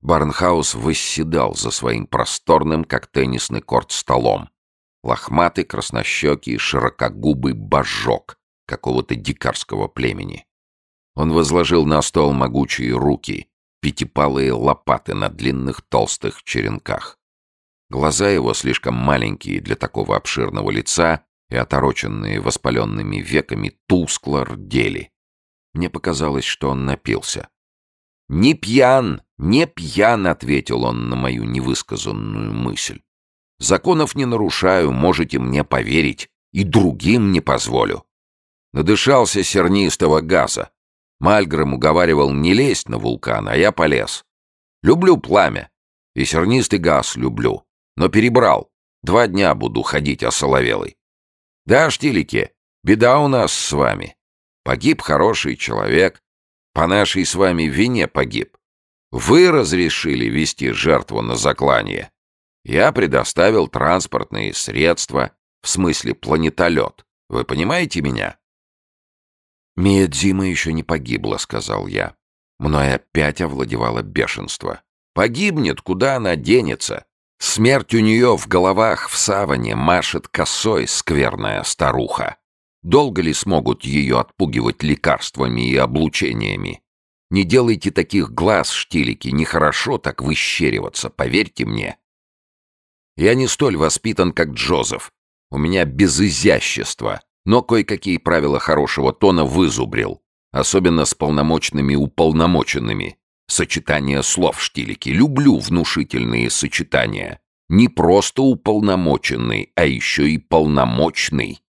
Барнхаус восседал за своим просторным, как теннисный корт, столом. Лохматый, краснощекий, широкогубый божок какого-то дикарского племени. Он возложил на стол могучие руки, пятипалые лопаты на длинных толстых черенках. Глаза его слишком маленькие для такого обширного лица и отороченные воспаленными веками тускло рдели. Мне показалось, что он напился. «Не пьян, не пьян», — ответил он на мою невысказанную мысль. «Законов не нарушаю, можете мне поверить, и другим не позволю». Надышался сернистого газа. Мальгрэм уговаривал не лезть на вулкан, а я полез. Люблю пламя. И сернистый газ люблю. Но перебрал. Два дня буду ходить осоловелый. Да, штилики, беда у нас с вами. Погиб хороший человек. По нашей с вами вине погиб. Вы разрешили вести жертву на заклание. Я предоставил транспортные средства, в смысле планетолет. Вы понимаете меня? «Миядзима еще не погибла», — сказал я. Мной опять овладевало бешенство. «Погибнет, куда она денется? Смерть у нее в головах в саване машет косой скверная старуха. Долго ли смогут ее отпугивать лекарствами и облучениями? Не делайте таких глаз, штилики, нехорошо так выщериваться, поверьте мне. Я не столь воспитан, как Джозеф. У меня без изящества, но кое-какие правила хорошего тона вызубрил, особенно с полномочными уполномоченными. Сочетание слов штилики. Люблю внушительные сочетания. Не просто уполномоченный, а еще и полномочный.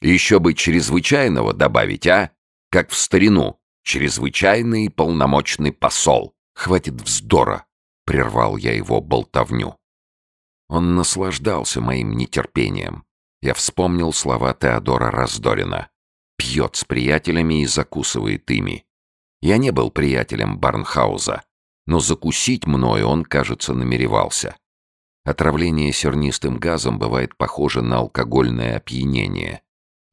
Еще бы чрезвычайного добавить, а? Как в старину. Чрезвычайный полномочный посол. Хватит вздора, прервал я его болтовню. Он наслаждался моим нетерпением. Я вспомнил слова Теодора Раздорина. Пьет с приятелями и закусывает ими. Я не был приятелем Барнхауза, но закусить мною он, кажется, намеревался. Отравление сернистым газом бывает похоже на алкогольное опьянение.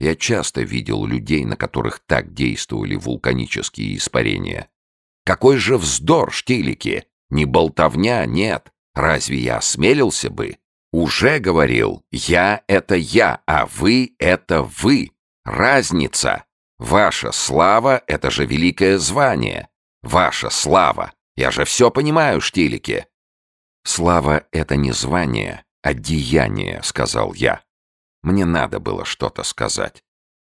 Я часто видел людей, на которых так действовали вулканические испарения. Какой же вздор, штилики! Ни болтовня, нет. Разве я осмелился бы? Уже говорил, я — это я, а вы — это вы. Разница. Ваша слава — это же великое звание. Ваша слава. Я же все понимаю, штилики. Слава — это не звание, а деяние, — сказал я. Мне надо было что-то сказать.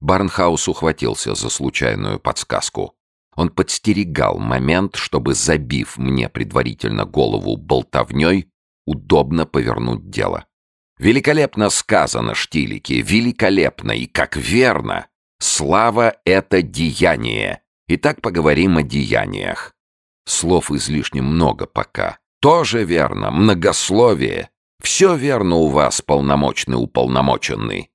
Барнхаус ухватился за случайную подсказку. Он подстерегал момент, чтобы, забив мне предварительно голову болтовней, удобно повернуть дело. Великолепно сказано, Штилики, великолепно и как верно. Слава — это деяние. Итак, поговорим о деяниях. Слов излишне много пока. Тоже верно, многословие. Все верно у вас, полномочный уполномоченный.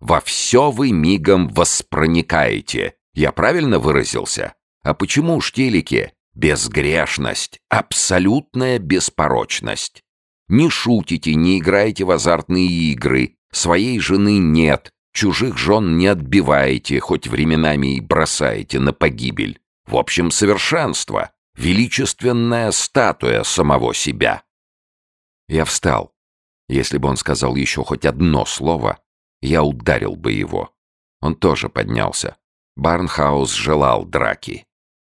Во все вы мигом воспроникаете. Я правильно выразился? А почему, штилики? Безгрешность, абсолютная беспорочность. Не шутите, не играете в азартные игры. Своей жены нет. Чужих жен не отбиваете, хоть временами и бросаете на погибель. В общем, совершенство. Величественная статуя самого себя. Я встал. Если бы он сказал еще хоть одно слово, я ударил бы его. Он тоже поднялся. Барнхаус желал драки.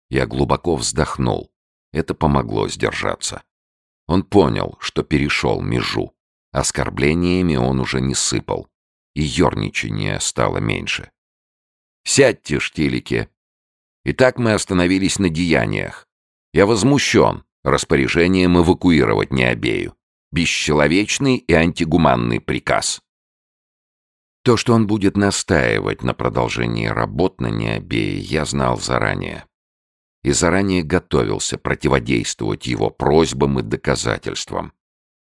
Я глубоко вздохнул. Это помогло сдержаться. Он понял, что перешел межу. Оскорблениями он уже не сыпал. И ерничания стало меньше. «Сядьте, штилики!» Итак, мы остановились на деяниях. Я возмущен распоряжением эвакуировать Необею. Бесчеловечный и антигуманный приказ. То, что он будет настаивать на продолжении работ на Необее, я знал заранее и заранее готовился противодействовать его просьбам и доказательствам.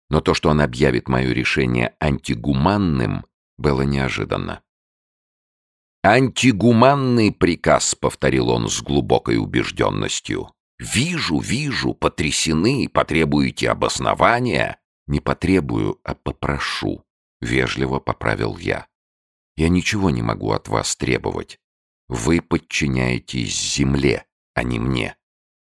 Но то, что он объявит мое решение антигуманным, было неожиданно. «Антигуманный приказ», — повторил он с глубокой убежденностью. «Вижу, вижу, потрясены, потребуете обоснования». «Не потребую, а попрошу», — вежливо поправил я. «Я ничего не могу от вас требовать. Вы подчиняетесь земле, а не мне.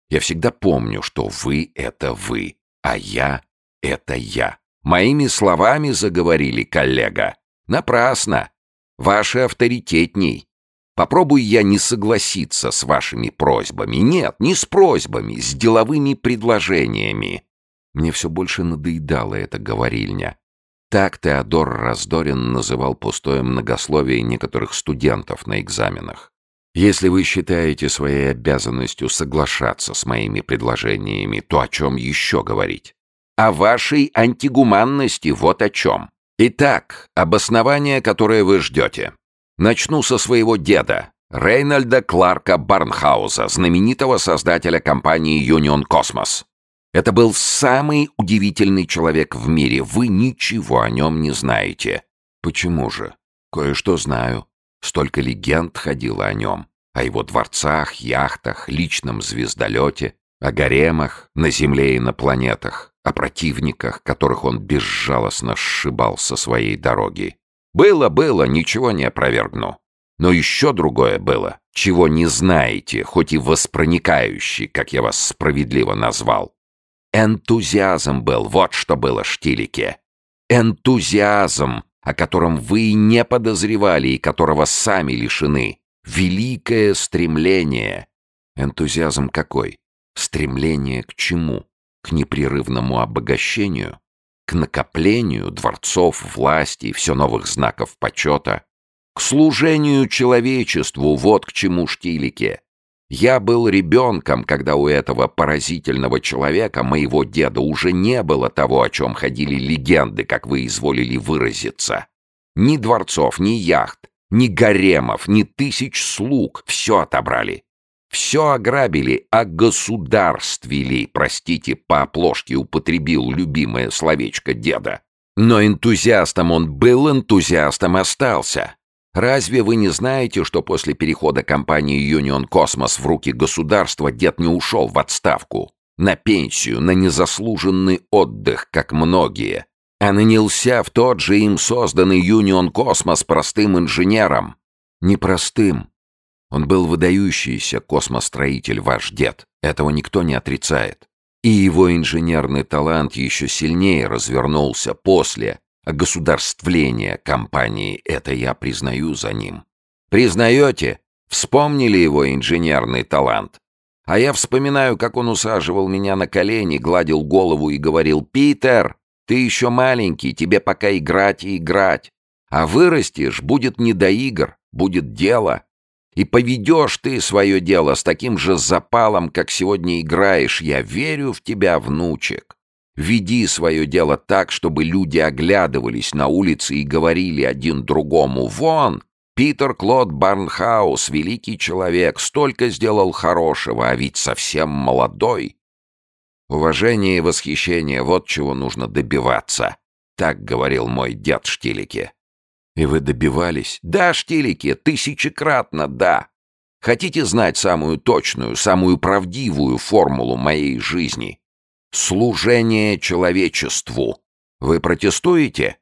Я всегда помню, что вы — это вы, а я — это я. Моими словами заговорили, коллега. Напрасно. Ваши авторитетней. Попробую я не согласиться с вашими просьбами. Нет, не с просьбами, с деловыми предложениями. Мне все больше надоедала эта говорильня. Так Теодор Раздорин называл пустое многословие некоторых студентов на экзаменах. Если вы считаете своей обязанностью соглашаться с моими предложениями, то о чем еще говорить? О вашей антигуманности, вот о чем. Итак, обоснование, которое вы ждете. Начну со своего деда, Рейнольда Кларка Барнхауза, знаменитого создателя компании Union Cosmos. Это был самый удивительный человек в мире. Вы ничего о нем не знаете. Почему же? Кое-что знаю. Столько легенд ходило о нем. О его дворцах, яхтах, личном звездолете, о гаремах на Земле и на планетах, о противниках, которых он безжалостно сшибал со своей дороги. Было, было, ничего не опровергну. Но еще другое было, чего не знаете, хоть и воспроникающий, как я вас справедливо назвал. Энтузиазм был, вот что было Штилике. Энтузиазм, о котором вы не подозревали и которого сами лишены. Великое стремление. Энтузиазм какой? Стремление к чему? К непрерывному обогащению? К накоплению дворцов, власти и все новых знаков почета? К служению человечеству, вот к чему Штилике. Я был ребенком, когда у этого поразительного человека, моего деда, уже не было того, о чем ходили легенды, как вы изволили выразиться. Ни дворцов, ни яхт, ни гаремов, ни тысяч слуг все отобрали. Все ограбили, а государствили, простите, по оплошке употребил любимое словечко деда. Но энтузиастом он был, энтузиастом остался. Разве вы не знаете, что после перехода компании Union Cosmos в руки государства дед не ушел в отставку? На пенсию, на незаслуженный отдых, как многие. А нанялся в тот же им созданный Union Cosmos простым инженером. Непростым. Он был выдающийся космостроитель, ваш дед. Этого никто не отрицает. И его инженерный талант еще сильнее развернулся после огосударствление компании, это я признаю за ним. Признаете? Вспомнили его инженерный талант? А я вспоминаю, как он усаживал меня на колени, гладил голову и говорил, «Питер, ты еще маленький, тебе пока играть и играть. А вырастешь, будет не до игр, будет дело. И поведешь ты свое дело с таким же запалом, как сегодня играешь. Я верю в тебя, внучек. Веди свое дело так, чтобы люди оглядывались на улице и говорили один другому «Вон, Питер Клод Барнхаус, великий человек, столько сделал хорошего, а ведь совсем молодой». Уважение и восхищение — вот чего нужно добиваться. Так говорил мой дед Штилике. И вы добивались? Да, Штилике, тысячекратно да. Хотите знать самую точную, самую правдивую формулу моей жизни? Служение человечеству. Вы протестуете?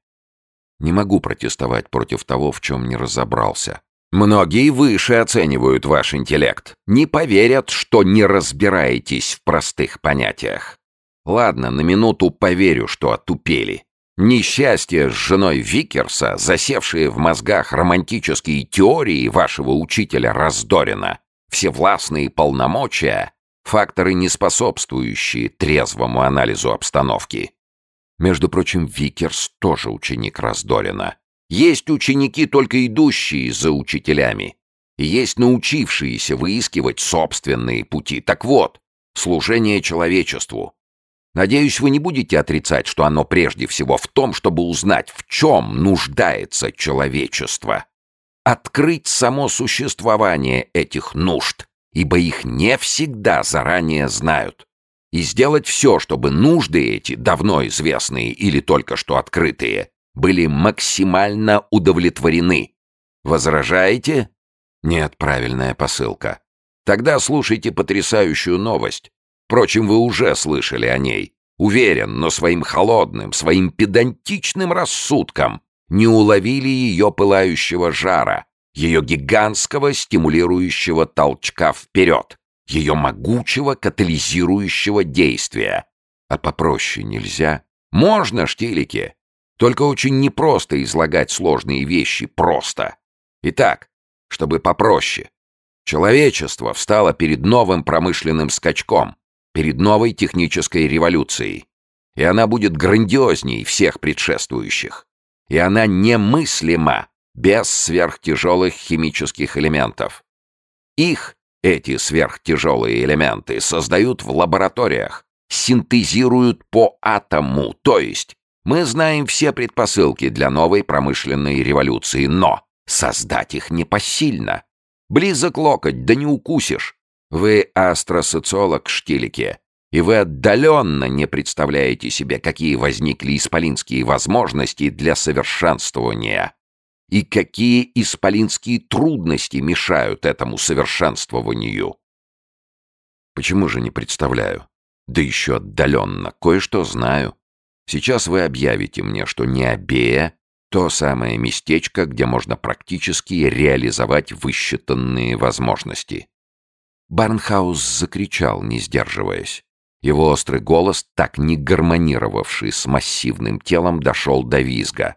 Не могу протестовать против того, в чем не разобрался. Многие выше оценивают ваш интеллект. Не поверят, что не разбираетесь в простых понятиях. Ладно, на минуту поверю, что отупели. Несчастье с женой Викерса, засевшие в мозгах романтические теории вашего учителя Раздорина, всевластные полномочия факторы, не способствующие трезвому анализу обстановки. Между прочим, Викерс тоже ученик Раздорина. Есть ученики, только идущие за учителями. есть научившиеся выискивать собственные пути. Так вот, служение человечеству. Надеюсь, вы не будете отрицать, что оно прежде всего в том, чтобы узнать, в чем нуждается человечество. Открыть само существование этих нужд ибо их не всегда заранее знают, и сделать все, чтобы нужды эти, давно известные или только что открытые, были максимально удовлетворены. Возражаете? Нет, правильная посылка. Тогда слушайте потрясающую новость. Впрочем, вы уже слышали о ней. Уверен, но своим холодным, своим педантичным рассудком не уловили ее пылающего жара, ее гигантского стимулирующего толчка вперед. ее могучего катализирующего действия. А попроще нельзя? Можно, штилики. Только очень непросто излагать сложные вещи просто. Итак, чтобы попроще. Человечество встало перед новым промышленным скачком, перед новой технической революцией. И она будет грандиозней всех предшествующих. И она немыслима без сверхтяжелых химических элементов. Их, эти сверхтяжелые элементы, создают в лабораториях, синтезируют по атому, то есть мы знаем все предпосылки для новой промышленной революции, но создать их непосильно. Близок локоть, да не укусишь. Вы астросоциолог, Штилике, и вы отдаленно не представляете себе, какие возникли исполинские возможности для совершенствования и какие исполинские трудности мешают этому совершенствованию. Почему же не представляю? Да еще отдаленно, кое-что знаю. Сейчас вы объявите мне, что Необея — то самое местечко, где можно практически реализовать высчитанные возможности. Барнхаус закричал, не сдерживаясь. Его острый голос, так не гармонировавший с массивным телом, дошел до визга.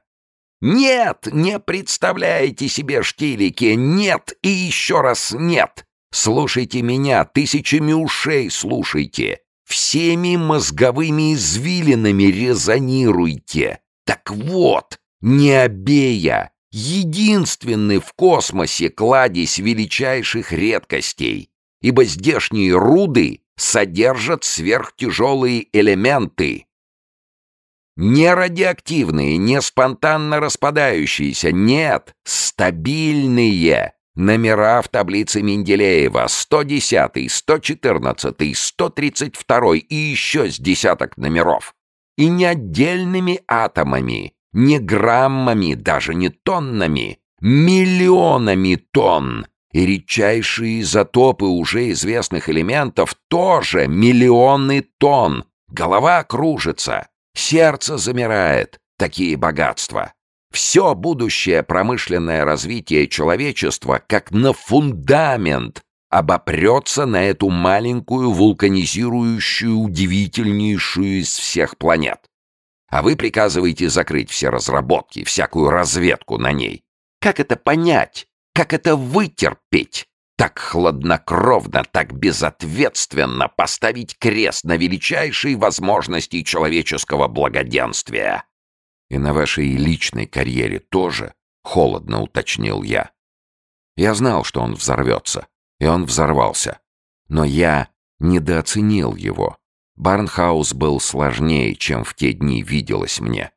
«Нет, не представляете себе, штилики, нет и еще раз нет! Слушайте меня, тысячами ушей слушайте, всеми мозговыми извилинами резонируйте. Так вот, Необея — единственный в космосе кладезь величайших редкостей, ибо здешние руды содержат сверхтяжелые элементы. Не радиоактивные, не спонтанно распадающиеся, нет, стабильные. Номера в таблице Менделеева 110, 114, 132 и еще с десяток номеров. И не отдельными атомами, не граммами, даже не тоннами, миллионами тонн. И редчайшие изотопы уже известных элементов тоже миллионы тонн. Голова кружится, сердце замирает. Такие богатства. Все будущее промышленное развитие человечества как на фундамент обопрется на эту маленькую вулканизирующую удивительнейшую из всех планет. А вы приказываете закрыть все разработки, всякую разведку на ней. Как это понять? Как это вытерпеть? Так хладнокровно, так безответственно поставить крест на величайшей возможности человеческого благоденствия. И на вашей личной карьере тоже, холодно уточнил я. Я знал, что он взорвется, и он взорвался. Но я недооценил его. Барнхаус был сложнее, чем в те дни виделось мне.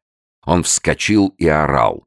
Он вскочил и орал.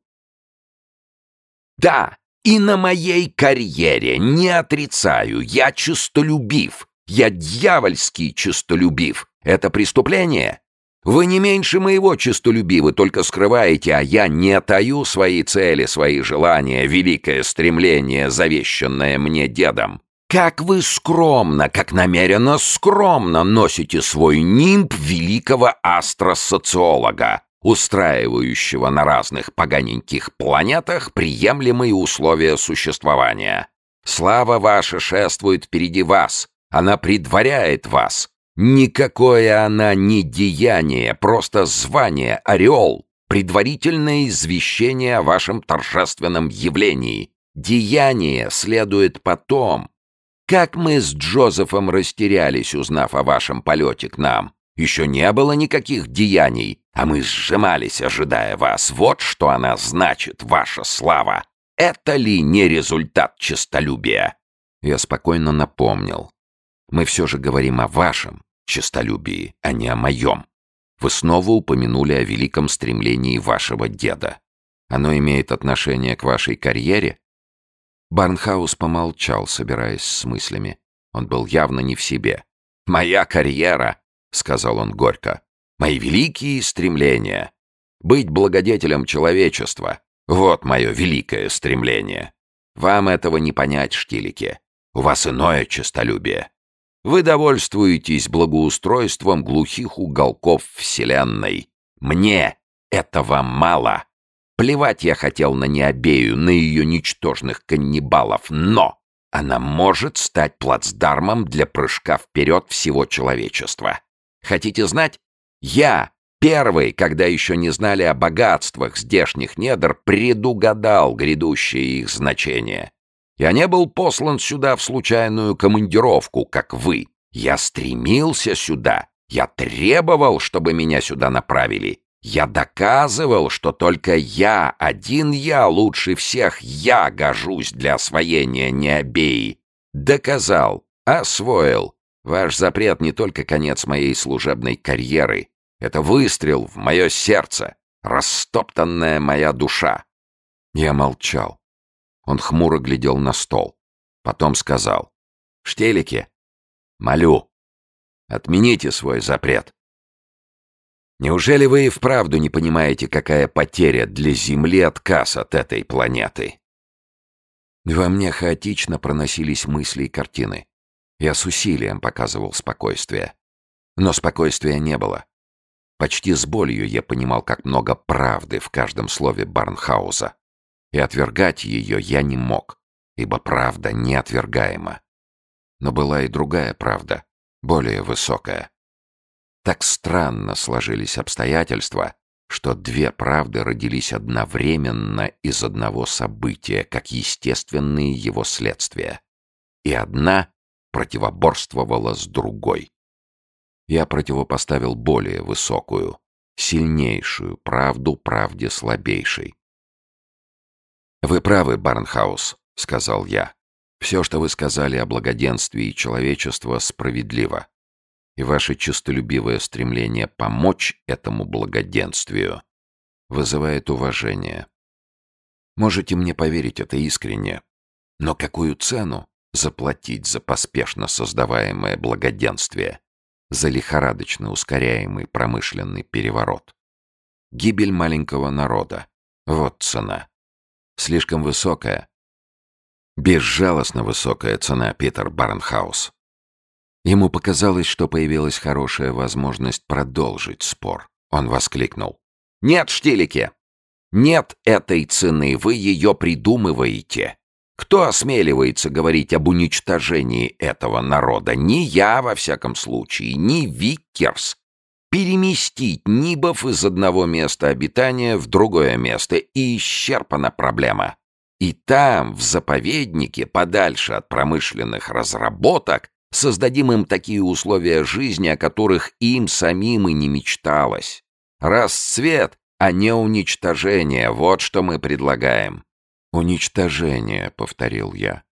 «Да, и на моей карьере, не отрицаю, я честолюбив, я дьявольский честолюбив. Это преступление? Вы не меньше моего честолюбивы, только скрываете, а я не таю свои цели, свои желания, великое стремление, завещанное мне дедом. Как вы скромно, как намеренно скромно носите свой нимб великого астросоциолога, устраивающего на разных поганеньких планетах приемлемые условия существования. Слава ваша шествует впереди вас, она предваряет вас. Никакое она не деяние, просто звание, ореол, предварительное извещение о вашем торжественном явлении. Деяние следует потом. Как мы с Джозефом растерялись, узнав о вашем полете к нам. Еще не было никаких деяний, а мы сжимались, ожидая вас. Вот что она значит, ваша слава. Это ли не результат честолюбия?» Я спокойно напомнил. «Мы все же говорим о вашем честолюбии, а не о моем. Вы снова упомянули о великом стремлении вашего деда. Оно имеет отношение к вашей карьере?» Барнхаус помолчал, собираясь с мыслями. Он был явно не в себе. «Моя карьера сказал он горько. «Мои великие стремления. Быть благодетелем человечества. Вот мое великое стремление. Вам этого не понять, Штилике. У вас иное честолюбие. Вы довольствуетесь благоустройством глухих уголков Вселенной. Мне этого мало. Плевать я хотел на Необею, на ее ничтожных каннибалов, но Она может стать плацдармом для прыжка вперед всего человечества. Хотите знать? Я, первый, когда еще не знали о богатствах здешних недр, предугадал грядущее их значение. Я не был послан сюда в случайную командировку, как вы. Я стремился сюда. Я требовал, чтобы меня сюда направили. Я доказывал, что только я, один я лучше всех, я гожусь для освоения Необеи. Доказал, освоил. Ваш запрет не только конец моей служебной карьеры. Это выстрел в мое сердце, растоптанная моя душа. Я молчал. Он хмуро глядел на стол. Потом сказал. «Штелики, молю, отмените свой запрет. Неужели вы и вправду не понимаете, какая потеря для Земли отказ от этой планеты?» Во мне хаотично проносились мысли и картины. Я с усилием показывал спокойствие. Но спокойствия не было. Почти с болью я понимал, как много правды в каждом слове Барнхауза. И отвергать ее я не мог, ибо правда неотвергаема. Но была и другая правда, более высокая. Так странно сложились обстоятельства, что две правды родились одновременно из одного события, как естественные его следствия. И одна противоборствовала с другой. Я противопоставил более высокую, сильнейшую правду правде слабейшей. «Вы правы, Барнхаус», — сказал я. «Все, что вы сказали о благоденствии человечества, справедливо и ваше честолюбивое стремление помочь этому благоденствию вызывает уважение. Можете мне поверить это искренне, но какую цену заплатить за поспешно создаваемое благоденствие, за лихорадочно ускоряемый промышленный переворот? Гибель маленького народа — вот цена. Слишком высокая. Безжалостно высокая цена, Питер Барнхаус. Ему показалось, что появилась хорошая возможность продолжить спор. Он воскликнул. «Нет, Штилики! Нет этой цены, вы ее придумываете. Кто осмеливается говорить об уничтожении этого народа? Не я, во всяком случае, не Виккерс. Переместить Нибов из одного места обитания в другое место, и исчерпана проблема. И там, в заповеднике, подальше от промышленных разработок, Создадим им такие условия жизни, о которых им самим и не мечталось. Расцвет, а не уничтожение. Вот что мы предлагаем. «Уничтожение», — повторил я.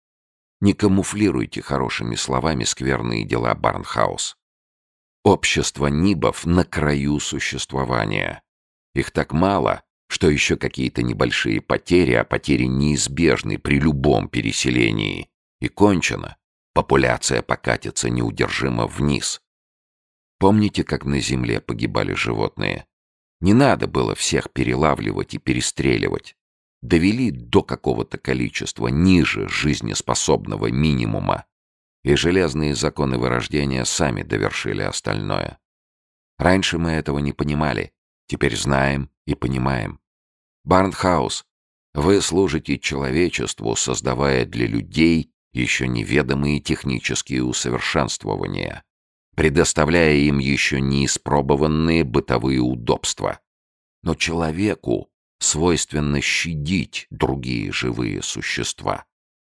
«Не камуфлируйте хорошими словами скверные дела, Барнхаус. Общество Нибов на краю существования. Их так мало, что еще какие-то небольшие потери, а потери неизбежны при любом переселении. И кончено популяция покатится неудержимо вниз. Помните, как на Земле погибали животные? Не надо было всех перелавливать и перестреливать. Довели до какого-то количества ниже жизнеспособного минимума, и железные законы вырождения сами довершили остальное. Раньше мы этого не понимали, теперь знаем и понимаем. Барнхаус, вы служите человечеству, создавая для людей еще неведомые технические усовершенствования, предоставляя им еще неиспробованные бытовые удобства. Но человеку свойственно щадить другие живые существа,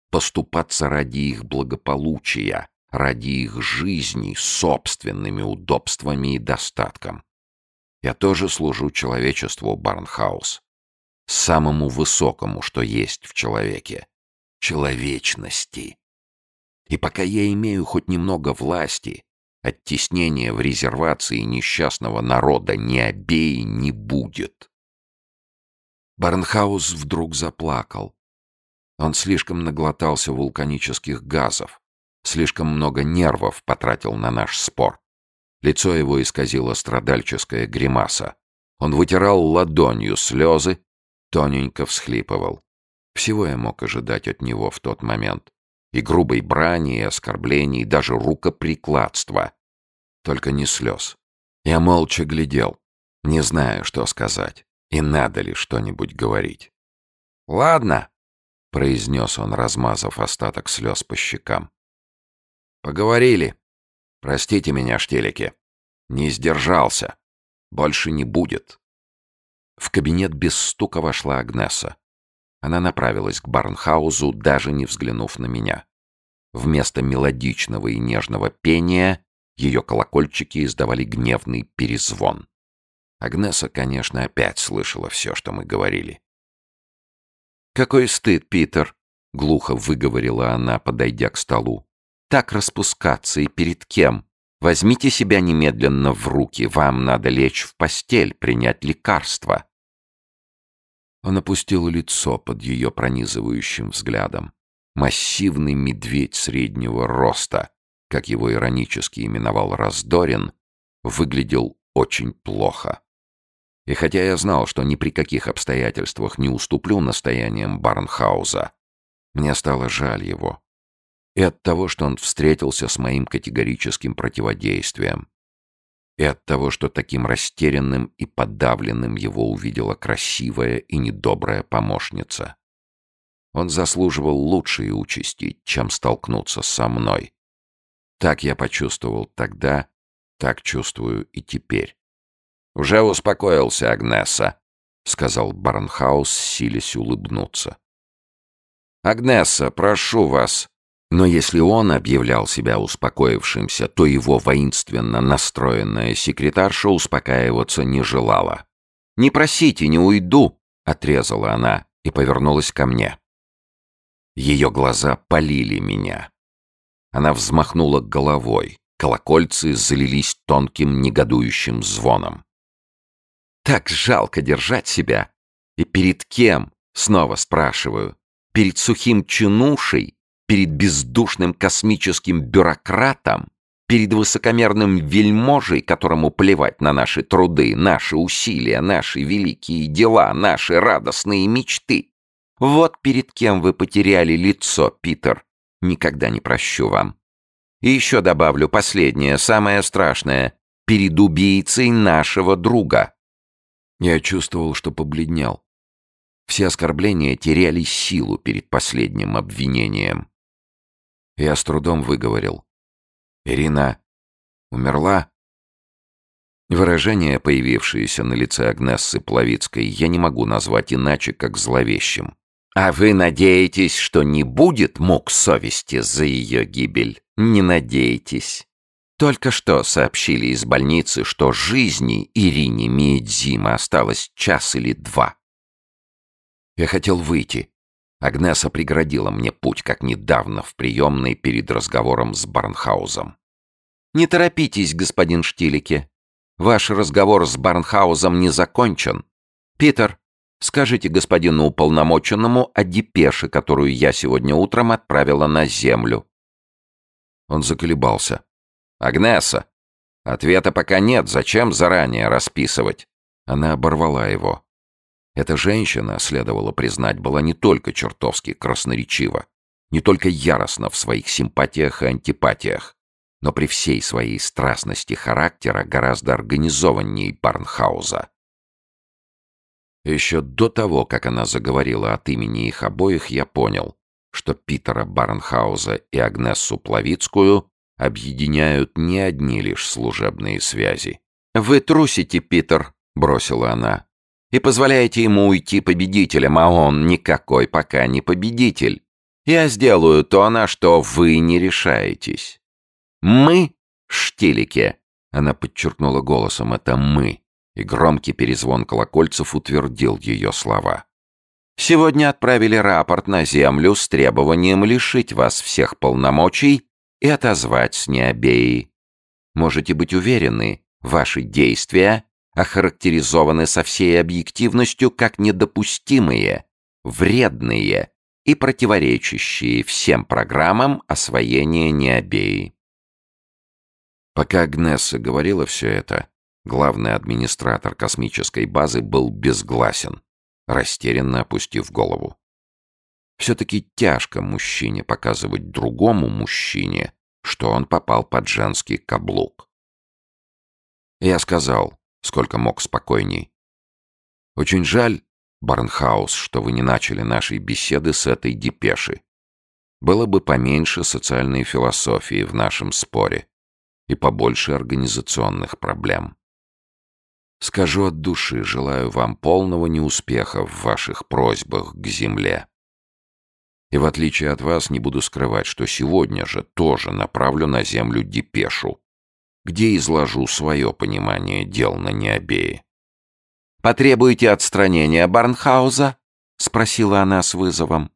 поступаться ради их благополучия, ради их жизни собственными удобствами и достатком. Я тоже служу человечеству, Барнхаус, самому высокому, что есть в человеке человечности. И пока я имею хоть немного власти, оттеснения в резервации несчастного народа ни обеи не будет. Барнхаус вдруг заплакал. Он слишком наглотался вулканических газов, слишком много нервов потратил на наш спор. Лицо его исказило страдальческая гримаса. Он вытирал ладонью слезы, тоненько всхлипывал. Всего я мог ожидать от него в тот момент. И грубой брани, и оскорблений, и даже рукоприкладства. Только не слез. Я молча глядел, не знаю, что сказать, и надо ли что-нибудь говорить. «Ладно, — произнес он, размазав остаток слез по щекам. «Поговорили. Простите меня, штелики. Не сдержался. Больше не будет». В кабинет без стука вошла Агнеса. Она направилась к Барнхаузу, даже не взглянув на меня. Вместо мелодичного и нежного пения ее колокольчики издавали гневный перезвон. Агнеса, конечно, опять слышала все, что мы говорили. «Какой стыд, Питер!» — глухо выговорила она, подойдя к столу. «Так распускаться и перед кем? Возьмите себя немедленно в руки, вам надо лечь в постель, принять лекарство». Он опустил лицо под ее пронизывающим взглядом. Массивный медведь среднего роста, как его иронически именовал Раздорин, выглядел очень плохо. И хотя я знал, что ни при каких обстоятельствах не уступлю настояниям Барнхауза, мне стало жаль его. И от того, что он встретился с моим категорическим противодействием. И от того, что таким растерянным и подавленным его увидела красивая и недобрая помощница. Он заслуживал лучшей участи, чем столкнуться со мной. Так я почувствовал тогда, так чувствую и теперь. «Уже успокоился, Агнеса», — сказал Барнхаус, силясь улыбнуться. «Агнеса, прошу вас». Но если он объявлял себя успокоившимся, то его воинственно настроенная секретарша успокаиваться не желала. «Не просите, не уйду», — отрезала она и повернулась ко мне. Ее глаза полили меня. Она взмахнула головой. Колокольцы залились тонким негодующим звоном. Так жалко держать себя. И перед кем? Снова спрашиваю. Перед сухим чинушей? Перед бездушным космическим бюрократом? Перед высокомерным вельможей, которому плевать на наши труды, наши усилия, наши великие дела, наши радостные мечты? Вот перед кем вы потеряли лицо, Питер. Никогда не прощу вам. И еще добавлю последнее, самое страшное. Перед убийцей нашего друга. Я чувствовал, что побледнел. Все оскорбления теряли силу перед последним обвинением. Я с трудом выговорил. «Ирина умерла?» Выражение, появившееся на лице Агнессы Плавицкой, я не могу назвать иначе, как зловещим. «А вы надеетесь, что не будет мук совести за ее гибель? Не надейтесь. Только что сообщили из больницы, что жизни Ирине Миедзима осталось час или два. Я хотел выйти. Агнеса преградила мне путь, как недавно в приемной перед разговором с Барнхаузом. «Не торопитесь, господин Штилике. Ваш разговор с Барнхаузом не закончен. Питер, скажите господину уполномоченному о депеше, которую я сегодня утром отправила на землю». Он заколебался. «Агнеса! Ответа пока нет, зачем заранее расписывать?» Она оборвала его. Эта женщина, следовало признать, была не только чертовски красноречива, не только яростна в своих симпатиях и антипатиях, но при всей своей страстности характера гораздо организованнее Барнхауза. Еще до того, как она заговорила от имени их обоих, я понял, что Питера Барнхауза и Агнессу Плавицкую объединяют не одни лишь служебные связи. «Вы трусите, Питер», — бросила она, — «и позволяете ему уйти победителем, а он никакой пока не победитель. Я сделаю то, на что вы не решаетесь. Мы, штилики», — она подчеркнула голосом, — «это мы», и громкий перезвон колокольцев утвердил ее слова. «Сегодня отправили рапорт на Землю с требованием лишить вас всех полномочий и отозвать с необеи. Можете быть уверены, ваши действия охарактеризованы со всей объективностью как недопустимые, вредные и противоречащие всем программам освоения необеи. Пока Агнесса говорила все это, главный администратор космической базы был безгласен, растерянно опустив голову. Все-таки тяжко мужчине показывать другому мужчине, что он попал под женский каблук. Я сказал, сколько мог спокойней. Очень жаль, Барнхаус, что вы не начали нашей беседы с этой депеши. Было бы поменьше социальной философии в нашем споре и побольше организационных проблем. Скажу от души, желаю вам полного неуспеха в ваших просьбах к земле. И в отличие от вас не буду скрывать, что сегодня же тоже направлю на землю депешу, где изложу свое понимание дел на Необее. «Потребуете отстранения Барнхауза?» — спросила она с вызовом.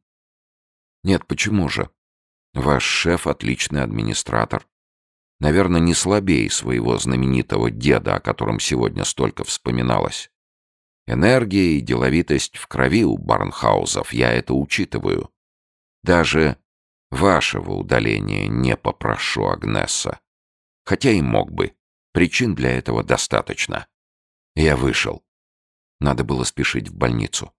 «Нет, почему же? Ваш шеф — отличный администратор. Наверное, не слабее своего знаменитого деда, о котором сегодня столько вспоминалось. Энергия и деловитость в крови у Барнхаузов, я это учитываю. Даже вашего удаления не попрошу, Агнесса. Хотя и мог бы. Причин для этого достаточно. Я вышел. Надо было спешить в больницу.